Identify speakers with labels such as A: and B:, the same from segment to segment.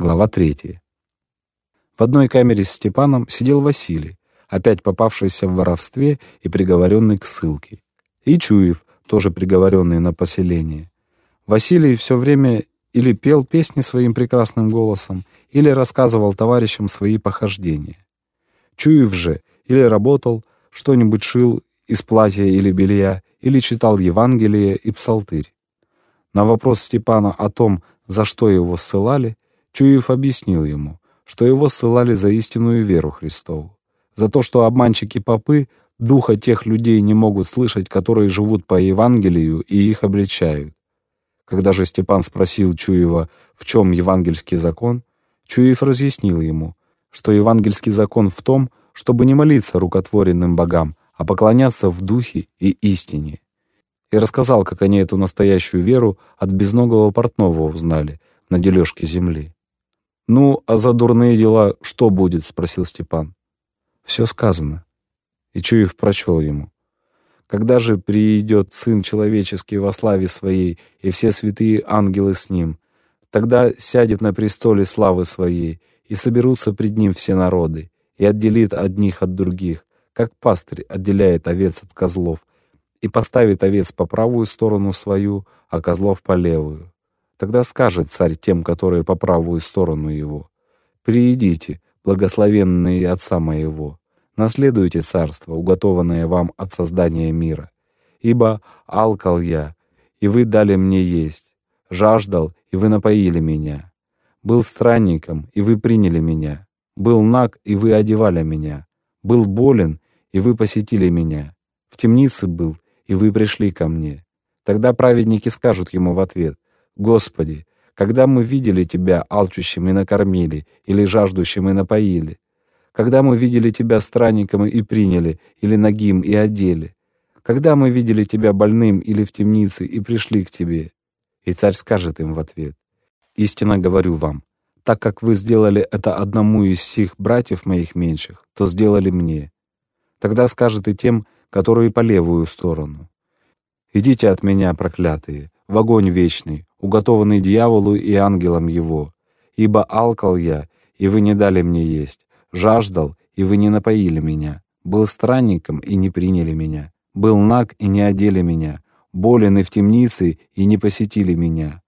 A: Глава 3. В одной камере с Степаном сидел Василий, опять попавшийся в воровстве и приговоренный к ссылке. И Чуев, тоже приговоренный на поселение. Василий все время или пел песни своим прекрасным голосом, или рассказывал товарищам свои похождения. Чуев же или работал, что-нибудь шил из платья или белья, или читал Евангелие и Псалтырь. На вопрос Степана о том, за что его ссылали, Чуев объяснил ему, что его ссылали за истинную веру Христову, за то, что обманщики-попы духа тех людей не могут слышать, которые живут по Евангелию и их обличают. Когда же Степан спросил Чуева, в чем евангельский закон, Чуев разъяснил ему, что евангельский закон в том, чтобы не молиться рукотворенным богам, а поклоняться в духе и истине. И рассказал, как они эту настоящую веру от безногого портного узнали на дележке земли. «Ну, а за дурные дела что будет?» — спросил Степан. «Все сказано». И Чуев прочел ему. «Когда же придет Сын Человеческий во славе Своей, и все святые ангелы с Ним, тогда сядет на престоле славы Своей, и соберутся пред Ним все народы, и отделит одних от других, как пастырь отделяет овец от козлов, и поставит овец по правую сторону свою, а козлов по левую. Тогда скажет царь тем, которые по правую сторону его, «Приидите, благословенные Отца моего, наследуйте царство, уготованное вам от создания мира. Ибо алкал я, и вы дали мне есть, жаждал, и вы напоили меня, был странником, и вы приняли меня, был наг, и вы одевали меня, был болен, и вы посетили меня, в темнице был, и вы пришли ко мне». Тогда праведники скажут ему в ответ, Господи, когда мы видели Тебя алчущим и накормили, или жаждущим и напоили? Когда мы видели Тебя странником и приняли, или нагим и одели? Когда мы видели Тебя больным или в темнице и пришли к Тебе? И царь скажет им в ответ, «Истинно говорю вам, так как вы сделали это одному из сих братьев моих меньших, то сделали мне». Тогда скажет и тем, которые по левую сторону, «Идите от меня, проклятые, в огонь вечный, уготованный дьяволу и ангелам его. Ибо алкал я, и вы не дали мне есть, жаждал, и вы не напоили меня, был странником, и не приняли меня, был наг, и не одели меня, болен и в темнице, и не посетили меня».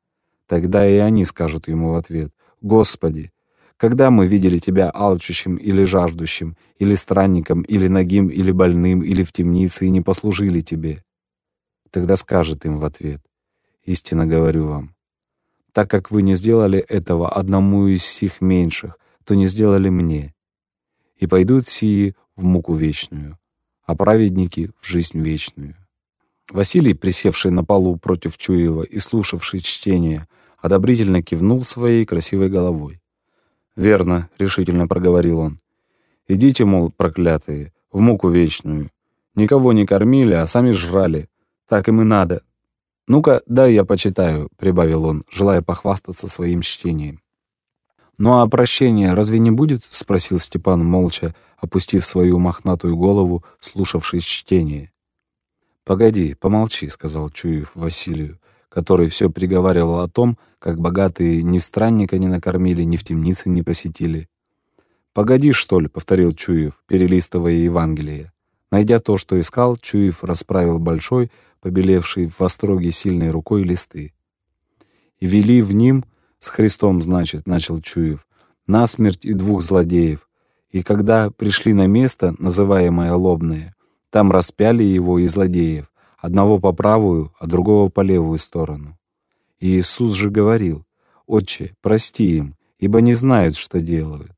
A: Тогда и они скажут ему в ответ, «Господи, когда мы видели Тебя алчущим или жаждущим, или странником, или нагим, или больным, или в темнице, и не послужили Тебе?» Тогда скажет им в ответ, истинно говорю вам. Так как вы не сделали этого одному из сих меньших, то не сделали мне. И пойдут сии в муку вечную, а праведники — в жизнь вечную». Василий, присевший на полу против Чуева и слушавший чтение, одобрительно кивнул своей красивой головой. «Верно», — решительно проговорил он. «Идите, мол, проклятые, в муку вечную. Никого не кормили, а сами жрали. Так им и надо. «Ну-ка, дай я почитаю», — прибавил он, желая похвастаться своим чтением. «Ну а прощения разве не будет?» — спросил Степан, молча, опустив свою мохнатую голову, слушавший чтение. «Погоди, помолчи», — сказал Чуев Василию, который все приговаривал о том, как богатые ни странника не накормили, ни в темнице не посетили. «Погоди, что ли», — повторил Чуев, перелистывая Евангелие. Найдя то, что искал, Чуев расправил большой, побелевший в остроге сильной рукой листы. «И вели в ним, с Христом, значит, — начал Чуев, — насмерть и двух злодеев. И когда пришли на место, называемое Лобное, там распяли его и злодеев, одного по правую, а другого по левую сторону. И Иисус же говорил, «Отче, прости им, ибо не знают, что делают».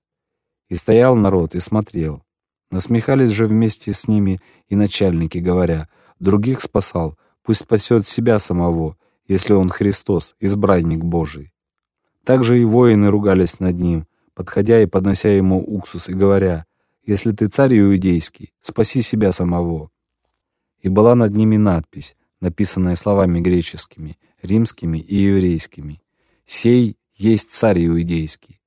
A: И стоял народ и смотрел. Насмехались же вместе с ними и начальники, говоря, других спасал, пусть спасет себя самого, если он Христос, избранник Божий. Также и воины ругались над ним, подходя и поднося ему уксус и говоря, «Если ты царь иудейский, спаси себя самого». И была над ними надпись, написанная словами греческими, римскими и еврейскими. «Сей есть царь иудейский».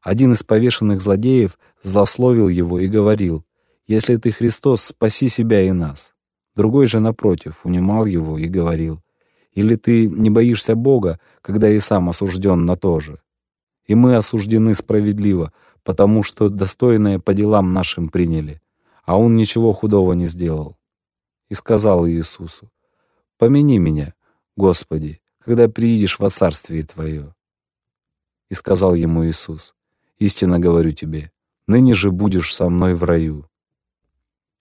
A: Один из повешенных злодеев злословил его и говорил, «Если ты Христос, спаси себя и нас». Другой же, напротив, унимал его и говорил, «Или ты не боишься Бога, когда и сам осужден на то же?» и мы осуждены справедливо, потому что достойное по делам нашим приняли, а он ничего худого не сделал. И сказал Иисусу, «Помяни меня, Господи, когда приидешь во Царствие Твое». И сказал ему Иисус, «Истинно говорю тебе, ныне же будешь со мной в раю».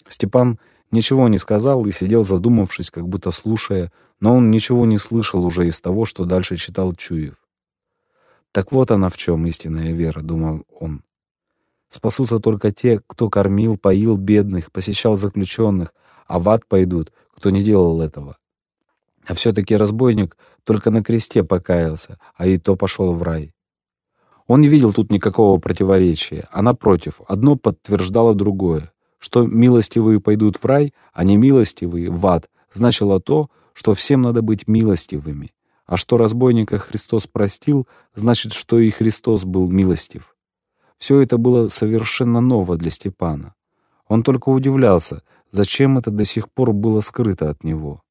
A: Степан ничего не сказал и сидел задумавшись, как будто слушая, но он ничего не слышал уже из того, что дальше читал Чуев. «Так вот она в чем истинная вера», — думал он. «Спасутся только те, кто кормил, поил бедных, посещал заключенных, а в ад пойдут, кто не делал этого. А все-таки разбойник только на кресте покаялся, а и то пошел в рай. Он не видел тут никакого противоречия, а напротив, одно подтверждало другое. Что милостивые пойдут в рай, а не милостивые в ад, значило то, что всем надо быть милостивыми. А что разбойника Христос простил, значит, что и Христос был милостив. Все это было совершенно ново для Степана. Он только удивлялся, зачем это до сих пор было скрыто от него.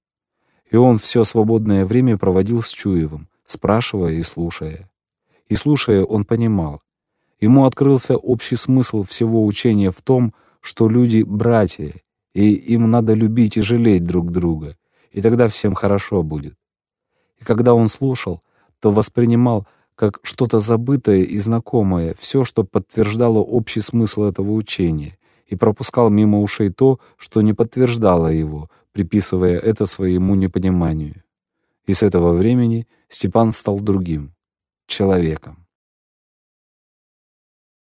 A: И он все свободное время проводил с Чуевым, спрашивая и слушая. И слушая, он понимал. Ему открылся общий смысл всего учения в том, что люди — братья, и им надо любить и жалеть друг друга, и тогда всем хорошо будет. И когда он слушал, то воспринимал как что-то забытое и знакомое все, что подтверждало общий смысл этого учения, и пропускал мимо ушей то, что не подтверждало его, приписывая это своему непониманию. И с этого времени Степан стал другим, человеком.